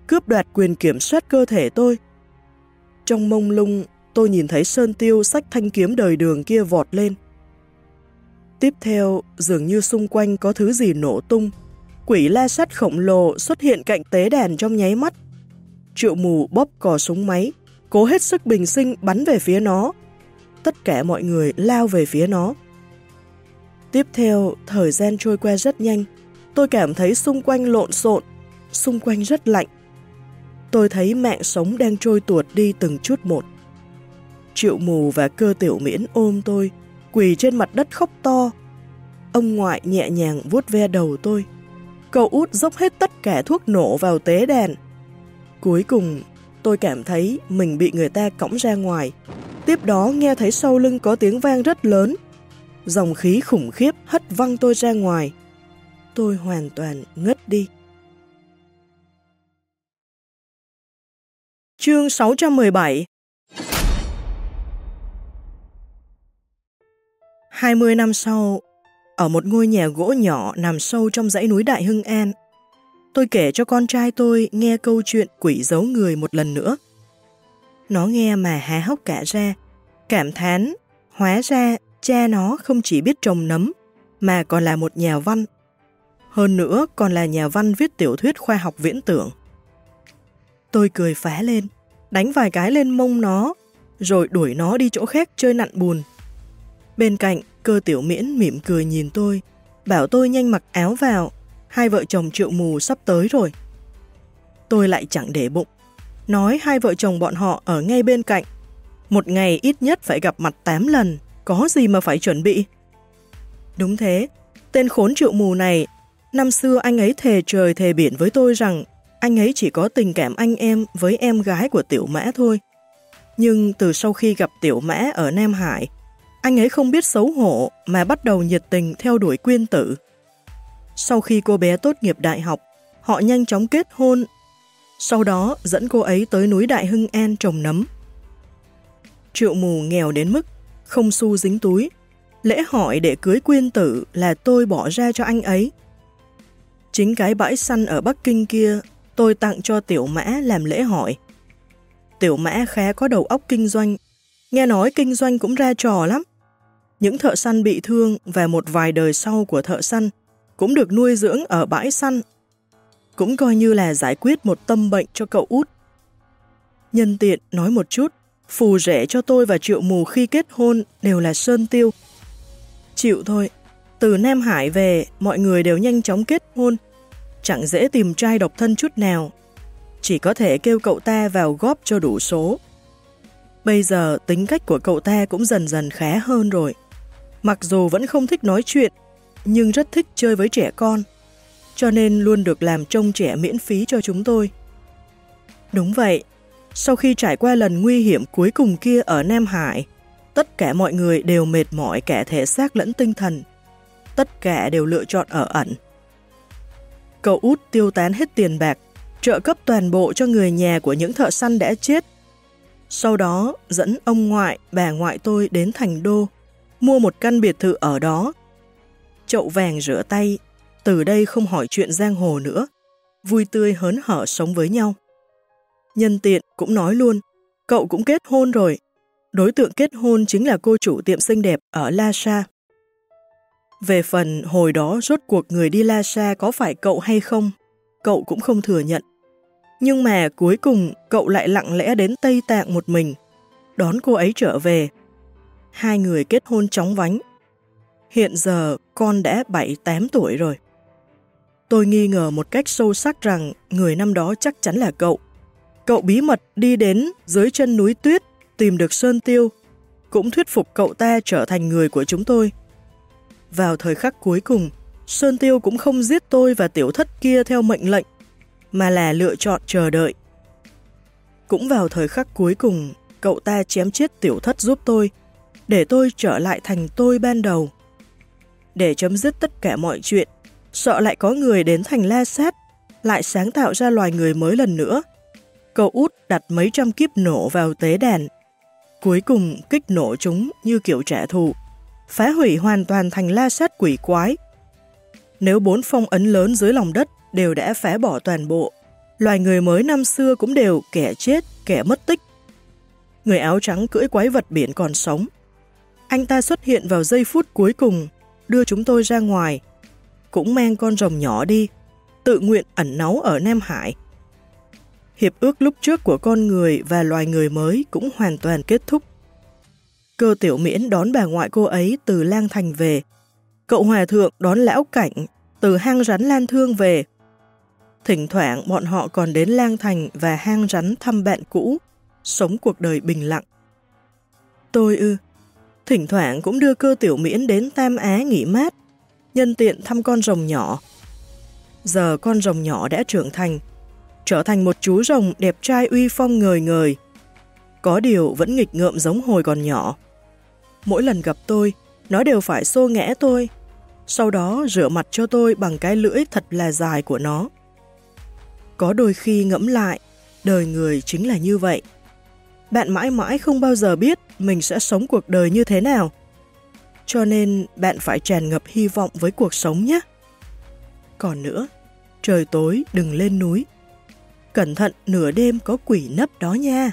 cướp đoạt quyền kiểm soát cơ thể tôi. Trong mông lung, tôi nhìn thấy Sơn Tiêu sách thanh kiếm đời đường kia vọt lên. Tiếp theo, dường như xung quanh có thứ gì nổ tung. Quỷ la sắt khổng lồ xuất hiện cạnh tế đàn trong nháy mắt. Triệu mù bóp cò súng máy, cố hết sức bình sinh bắn về phía nó. Tất cả mọi người lao về phía nó. Tiếp theo, thời gian trôi qua rất nhanh. Tôi cảm thấy xung quanh lộn xộn, xung quanh rất lạnh. Tôi thấy mạng sống đang trôi tuột đi từng chút một. Triệu mù và cơ tiểu miễn ôm tôi, quỳ trên mặt đất khóc to. Ông ngoại nhẹ nhàng vuốt ve đầu tôi. Cậu út dốc hết tất cả thuốc nổ vào tế đàn. Cuối cùng, tôi cảm thấy mình bị người ta cõng ra ngoài. Tiếp đó nghe thấy sau lưng có tiếng vang rất lớn. Dòng khí khủng khiếp hất văng tôi ra ngoài. Tôi hoàn toàn ngất đi. Chương 617 20 năm sau, ở một ngôi nhà gỗ nhỏ nằm sâu trong dãy núi Đại Hưng An, tôi kể cho con trai tôi nghe câu chuyện quỷ giấu người một lần nữa. Nó nghe mà há hốc cả ra, cảm thán, hóa ra cha nó không chỉ biết trồng nấm, mà còn là một nhà văn. Hơn nữa còn là nhà văn viết tiểu thuyết khoa học viễn tưởng. Tôi cười phá lên, đánh vài cái lên mông nó, rồi đuổi nó đi chỗ khác chơi nặn bùn. Bên cạnh, cơ tiểu miễn mỉm cười nhìn tôi, bảo tôi nhanh mặc áo vào, hai vợ chồng triệu mù sắp tới rồi. Tôi lại chẳng để bụng, nói hai vợ chồng bọn họ ở ngay bên cạnh. Một ngày ít nhất phải gặp mặt 8 lần, có gì mà phải chuẩn bị. Đúng thế, tên khốn triệu mù này, năm xưa anh ấy thề trời thề biển với tôi rằng anh ấy chỉ có tình cảm anh em với em gái của Tiểu Mã thôi. Nhưng từ sau khi gặp Tiểu Mã ở Nam Hải, anh ấy không biết xấu hổ mà bắt đầu nhiệt tình theo đuổi quyên tử. Sau khi cô bé tốt nghiệp đại học, họ nhanh chóng kết hôn. Sau đó dẫn cô ấy tới núi Đại Hưng An trồng nấm. Triệu mù nghèo đến mức không xu dính túi. Lễ hỏi để cưới quyên tử là tôi bỏ ra cho anh ấy. Chính cái bãi săn ở Bắc Kinh kia tôi tặng cho tiểu mã làm lễ hỏi. Tiểu mã khá có đầu óc kinh doanh, nghe nói kinh doanh cũng ra trò lắm. Những thợ săn bị thương và một vài đời sau của thợ săn cũng được nuôi dưỡng ở bãi săn. Cũng coi như là giải quyết một tâm bệnh cho cậu út. Nhân tiện nói một chút, phù rẻ cho tôi và Triệu Mù khi kết hôn đều là Sơn Tiêu. Chịu thôi, từ Nam Hải về, mọi người đều nhanh chóng kết hôn, chẳng dễ tìm trai độc thân chút nào. Chỉ có thể kêu cậu ta vào góp cho đủ số. Bây giờ tính cách của cậu ta cũng dần dần khá hơn rồi. Mặc dù vẫn không thích nói chuyện, nhưng rất thích chơi với trẻ con, cho nên luôn được làm trông trẻ miễn phí cho chúng tôi. Đúng vậy, sau khi trải qua lần nguy hiểm cuối cùng kia ở Nam Hải, tất cả mọi người đều mệt mỏi cả thể xác lẫn tinh thần. Tất cả đều lựa chọn ở ẩn. Cậu út tiêu tán hết tiền bạc, trợ cấp toàn bộ cho người nhà của những thợ săn đã chết. Sau đó dẫn ông ngoại, bà ngoại tôi đến thành đô, mua một căn biệt thự ở đó. Chậu vàng rửa tay, từ đây không hỏi chuyện giang hồ nữa, vui tươi hớn hở sống với nhau. Nhân tiện cũng nói luôn, cậu cũng kết hôn rồi. Đối tượng kết hôn chính là cô chủ tiệm xinh đẹp ở La Sa. Về phần hồi đó rốt cuộc người đi La Sa có phải cậu hay không, cậu cũng không thừa nhận. Nhưng mà cuối cùng cậu lại lặng lẽ đến Tây Tạng một mình, đón cô ấy trở về. Hai người kết hôn chóng vánh. Hiện giờ con đã 7-8 tuổi rồi. Tôi nghi ngờ một cách sâu sắc rằng người năm đó chắc chắn là cậu. Cậu bí mật đi đến dưới chân núi tuyết tìm được Sơn Tiêu, cũng thuyết phục cậu ta trở thành người của chúng tôi. Vào thời khắc cuối cùng, Sơn Tiêu cũng không giết tôi và tiểu thất kia theo mệnh lệnh, mà là lựa chọn chờ đợi. Cũng vào thời khắc cuối cùng, cậu ta chém chết tiểu thất giúp tôi, để tôi trở lại thành tôi ban đầu. Để chấm dứt tất cả mọi chuyện, sợ lại có người đến thành la sát, lại sáng tạo ra loài người mới lần nữa. Cậu út đặt mấy trăm kiếp nổ vào tế đàn. Cuối cùng kích nổ chúng như kiểu trả thù, phá hủy hoàn toàn thành la sát quỷ quái. Nếu bốn phong ấn lớn dưới lòng đất đều đã phá bỏ toàn bộ, loài người mới năm xưa cũng đều kẻ chết, kẻ mất tích. Người áo trắng cưỡi quái vật biển còn sống. Anh ta xuất hiện vào giây phút cuối cùng, đưa chúng tôi ra ngoài, cũng mang con rồng nhỏ đi, tự nguyện ẩn náu ở Nam Hải. Hiệp ước lúc trước của con người và loài người mới cũng hoàn toàn kết thúc. Cơ tiểu miễn đón bà ngoại cô ấy từ lang thành về. Cậu hòa thượng đón lão cảnh từ hang rắn lan thương về. Thỉnh thoảng bọn họ còn đến lang thành và hang rắn thăm bạn cũ, sống cuộc đời bình lặng. Tôi ư, thỉnh thoảng cũng đưa cơ tiểu miễn đến Tam Á nghỉ mát, nhân tiện thăm con rồng nhỏ. Giờ con rồng nhỏ đã trưởng thành, trở thành một chú rồng đẹp trai uy phong ngời ngời. Có điều vẫn nghịch ngợm giống hồi còn nhỏ. Mỗi lần gặp tôi, nó đều phải xô ngẽ tôi, sau đó rửa mặt cho tôi bằng cái lưỡi thật là dài của nó. Có đôi khi ngẫm lại, đời người chính là như vậy. Bạn mãi mãi không bao giờ biết mình sẽ sống cuộc đời như thế nào. Cho nên bạn phải tràn ngập hy vọng với cuộc sống nhé. Còn nữa, trời tối đừng lên núi. Cẩn thận nửa đêm có quỷ nấp đó nha.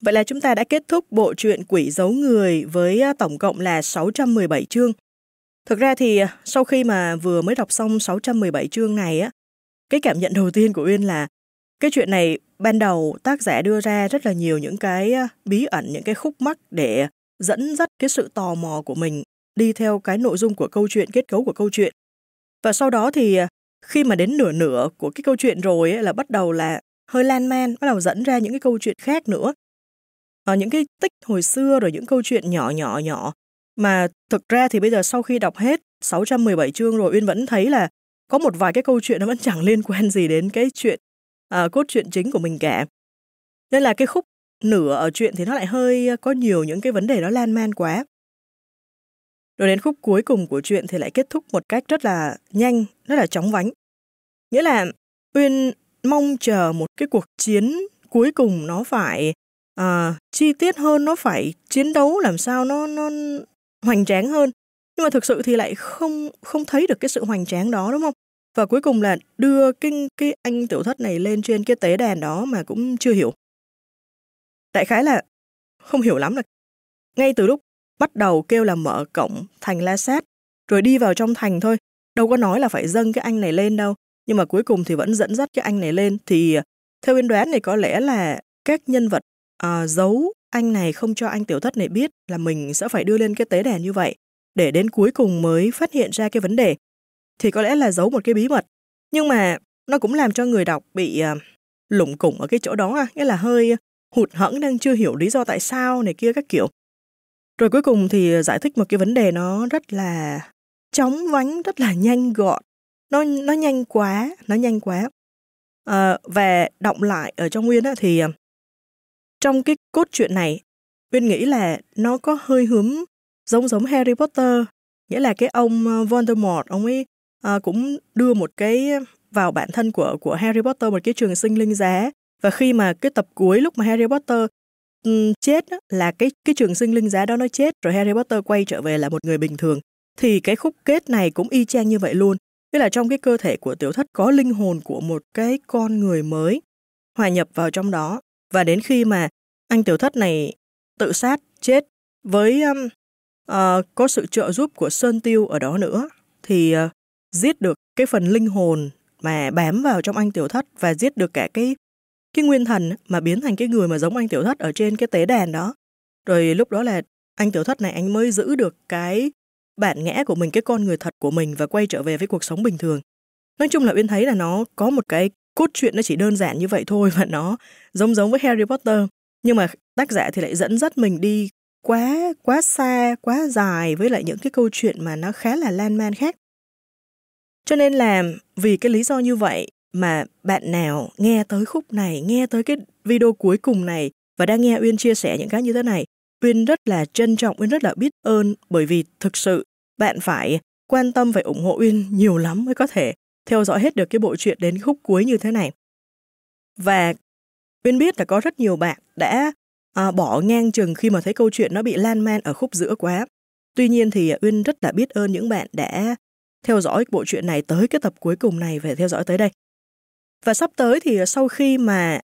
Vậy là chúng ta đã kết thúc bộ truyện Quỷ giấu người với à, tổng cộng là 617 chương. Thực ra thì à, sau khi mà vừa mới đọc xong 617 chương này á, cái cảm nhận đầu tiên của Uyên là cái chuyện này ban đầu tác giả đưa ra rất là nhiều những cái bí ẩn, những cái khúc mắc để dẫn dắt cái sự tò mò của mình đi theo cái nội dung của câu chuyện, kết cấu của câu chuyện. Và sau đó thì à, khi mà đến nửa nửa của cái câu chuyện rồi ấy, là bắt đầu là hơi lan man, bắt đầu dẫn ra những cái câu chuyện khác nữa à, những cái tích hồi xưa rồi những câu chuyện nhỏ nhỏ nhỏ mà thực ra thì bây giờ sau khi đọc hết 617 chương rồi Uyên vẫn thấy là có một vài cái câu chuyện nó vẫn chẳng liên quan gì đến cái chuyện à, cốt truyện chính của mình cả. Nên là cái khúc nửa ở chuyện thì nó lại hơi có nhiều những cái vấn đề nó lan man quá. Rồi đến khúc cuối cùng của chuyện thì lại kết thúc một cách rất là nhanh, rất là chóng vánh. Nghĩa là Uyên mong chờ một cái cuộc chiến cuối cùng nó phải à, chi tiết hơn nó phải chiến đấu làm sao nó nó hoành tráng hơn nhưng mà thực sự thì lại không không thấy được cái sự hoành tráng đó đúng không? Và cuối cùng là đưa cái cái anh tiểu thất này lên trên cái tế đàn đó mà cũng chưa hiểu. Đại khái là không hiểu lắm là ngay từ lúc bắt đầu kêu là mở cổng thành la sát rồi đi vào trong thành thôi đâu có nói là phải dâng cái anh này lên đâu. Nhưng mà cuối cùng thì vẫn dẫn dắt cái anh này lên. Thì à, theo biên đoán này có lẽ là các nhân vật uh, giấu anh này không cho anh tiểu thất này biết là mình sẽ phải đưa lên cái tế đàn như vậy để đến cuối cùng mới phát hiện ra cái vấn đề. Thì có lẽ là giấu một cái bí mật. Nhưng mà nó cũng làm cho người đọc bị uh, lủng củng ở cái chỗ đó à, nghĩa là hơi hụt hẫng đang chưa hiểu lý do tại sao này kia các kiểu. Rồi cuối cùng thì giải thích một cái vấn đề nó rất là chóng vánh rất là nhanh gọn. Nó nó nhanh quá nó nhanh quá. À, và động lại ở trong nguyên á, thì ờ, trong cái cốt truyện này, Uyên nghĩ là nó có hơi hướng giống giống Harry Potter, nghĩa là cái ông ờ, Voldemort, ông ấy à, cũng đưa một cái vào bản thân của của Harry Potter một cái trường sinh linh giá. Và khi mà cái tập cuối lúc mà Harry Potter um, chết đó, là cái cái trường sinh linh giá đó nó chết rồi Harry Potter quay trở về là một người bình thường. Thì cái khúc kết này cũng y chang như vậy luôn. Tức là trong cái cơ thể của tiểu thất có linh hồn của một cái con người mới hòa nhập vào trong đó. Và đến khi mà anh tiểu thất này tự sát, chết với um, à, có sự trợ giúp của Sơn Tiêu ở đó nữa thì à, giết được cái phần linh hồn mà bám vào trong anh tiểu thất và giết được cả cái cái nguyên thần mà biến thành cái người mà giống anh tiểu thất ở trên cái tế đàn đó. Rồi lúc đó là anh tiểu thất này anh mới giữ được cái bản ngã của mình, cái con người thật của mình và quay trở về với cuộc sống bình thường. Nói chung là Uyên thấy là nó có một cái cốt truyện nó chỉ đơn giản như vậy thôi và nó giống giống với Harry Potter nhưng mà tác giả thì lại dẫn dắt mình đi quá quá xa quá dài với lại những cái câu chuyện mà nó khá là lan man khác Cho nên là vì cái lý do như vậy mà bạn nào nghe tới khúc này, nghe tới cái video cuối cùng này và đang nghe Uyên chia sẻ những cái như thế này, Uyên rất là trân trọng, Uyên rất là biết ơn bởi vì thực sự bạn phải quan tâm phải ủng hộ Uyên nhiều lắm mới có thể theo dõi hết được cái bộ truyện đến khúc cuối như thế này. Và Uyên biết là có rất nhiều bạn đã à, bỏ ngang chừng khi mà thấy câu chuyện nó bị lan man ở khúc giữa quá. Tuy nhiên thì Uyên rất là biết ơn những bạn đã theo dõi bộ truyện này tới cái tập cuối cùng này và theo dõi tới đây. Và sắp tới thì sau khi mà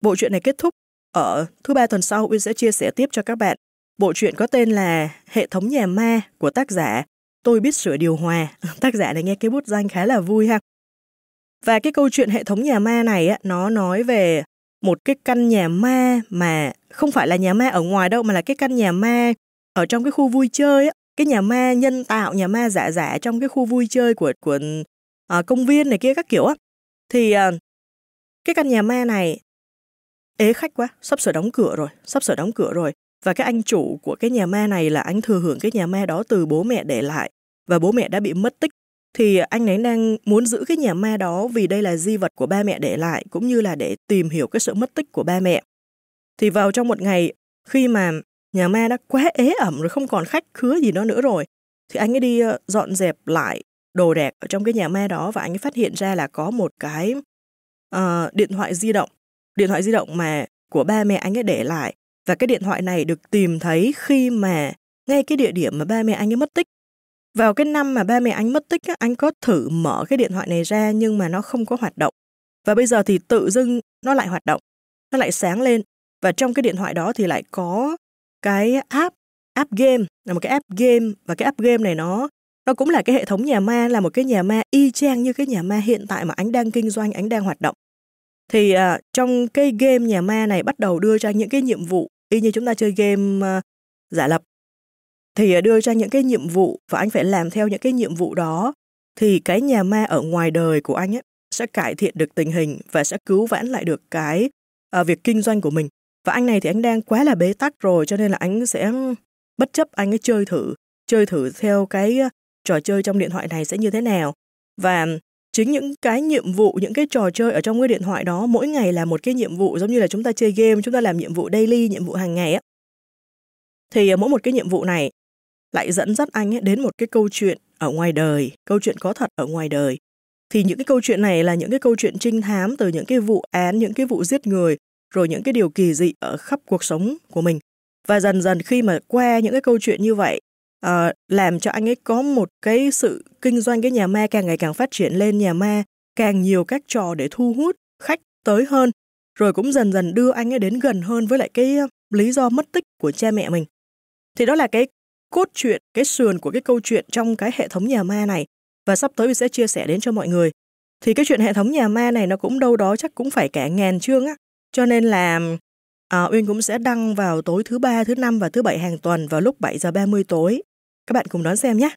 bộ truyện này kết thúc ở thứ ba tuần sau Uyên sẽ chia sẻ tiếp cho các bạn bộ truyện có tên là Hệ thống nhà ma của tác giả Tôi biết sửa điều hòa. Tác giả này nghe cái bút danh khá là vui ha. Và cái câu chuyện hệ thống nhà ma này á, nó nói về một cái căn nhà ma mà không phải là nhà ma ở ngoài đâu mà là cái căn nhà ma ở trong cái khu vui chơi á, cái nhà ma nhân tạo, nhà ma giả giả trong cái khu vui chơi của của à, công viên này kia các kiểu á. Thì à, cái căn nhà ma này ế khách quá, sắp sửa đóng cửa rồi, sắp sửa đóng cửa rồi. Và cái anh chủ của cái nhà ma này là anh thừa hưởng cái nhà ma đó từ bố mẹ để lại và bố mẹ đã bị mất tích. Thì anh ấy đang muốn giữ cái nhà ma đó vì đây là di vật của ba mẹ để lại cũng như là để tìm hiểu cái sự mất tích của ba mẹ. Thì vào trong một ngày khi mà nhà ma đã quá ế ẩm rồi không còn khách khứa gì đó nữa rồi thì anh ấy đi ờ, dọn dẹp lại đồ đạc ở trong cái nhà ma đó và anh ấy phát hiện ra là có một cái uh, điện thoại di động điện thoại di động mà của ba mẹ anh ấy để lại và cái điện thoại này được tìm thấy khi mà ngay cái địa điểm mà ba mẹ anh ấy mất tích. Vào cái năm mà ba mẹ anh mất tích, anh có thử mở cái điện thoại này ra nhưng mà nó không có hoạt động. Và bây giờ thì tự dưng nó lại hoạt động, nó lại sáng lên. Và trong cái điện thoại đó thì lại có cái app, app game, là một cái app game. Và cái app game này nó nó cũng là cái hệ thống nhà ma, là một cái nhà ma y chang như cái nhà ma hiện tại mà anh đang kinh doanh, anh đang hoạt động. Thì uh, trong cái game nhà ma này bắt đầu đưa ra những cái nhiệm vụ y như chúng ta chơi game uh, giả lập thì à, đưa ra những cái nhiệm vụ và anh phải làm theo những cái nhiệm vụ đó thì cái nhà ma ở ngoài đời của anh ấy sẽ cải thiện được tình hình và sẽ cứu vãn lại được cái uh, việc kinh doanh của mình. Và anh này thì anh đang quá là bế tắc rồi cho nên là anh sẽ bất chấp anh ấy chơi thử chơi thử theo cái à, trò chơi trong điện thoại này sẽ như thế nào. Và chính những cái nhiệm vụ những cái trò chơi ở trong cái điện thoại đó mỗi ngày là một cái nhiệm vụ giống như là chúng ta chơi game chúng ta làm nhiệm vụ daily nhiệm vụ hàng ngày á. Thì mỗi một cái nhiệm vụ này lại dẫn dắt anh ấy đến một cái câu chuyện ở ngoài đời câu chuyện có thật ở ngoài đời. Thì những cái câu chuyện này là những cái câu chuyện trinh thám từ những cái vụ án những cái vụ giết người rồi những cái điều kỳ dị ở khắp cuộc sống của mình. Và dần dần khi mà qua những cái câu chuyện như vậy uh, làm cho anh ấy có một cái sự kinh doanh cái nhà ma càng ngày càng phát triển lên nhà ma càng nhiều các trò để thu hút khách tới hơn. Rồi cũng dần dần đưa anh ấy đến gần hơn với lại cái ờ, lý do mất tích của cha mẹ mình. Thì đó là cái cốt truyện cái sườn của cái câu chuyện trong cái hệ thống nhà ma này. Và sắp tới mình sẽ chia sẻ đến cho mọi người. Thì cái chuyện hệ thống nhà ma này nó cũng đâu đó chắc cũng phải cả ngàn chương á. Cho nên là à, Uyên cũng sẽ đăng vào tối thứ ba, thứ năm và thứ bảy hàng tuần vào lúc 7 giờ 30 tối. Các bạn cùng đón xem nhé.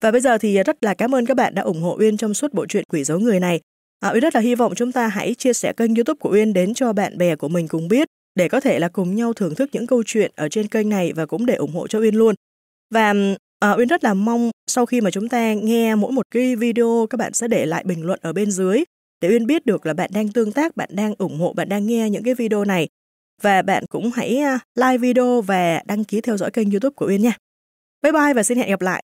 Và bây giờ thì rất là cảm ơn các bạn đã ủng hộ Uyên trong suốt bộ truyện Quỷ dấu người này. À, Uyên rất là hy vọng chúng ta hãy chia sẻ kênh youtube của Uyên đến cho bạn bè của mình cùng biết để có thể là cùng nhau thưởng thức những câu chuyện ở trên kênh này và cũng để ủng hộ cho Uyên luôn. Và à, Uyên rất là mong sau khi mà chúng ta nghe mỗi một cái video các bạn sẽ để lại bình luận ở bên dưới để Uyên biết được là bạn đang tương tác, bạn đang ủng hộ, bạn đang nghe những cái video này. Và bạn cũng hãy à, like video và đăng ký theo dõi kênh youtube của Uyên nha. Bye bye và xin hẹn gặp lại.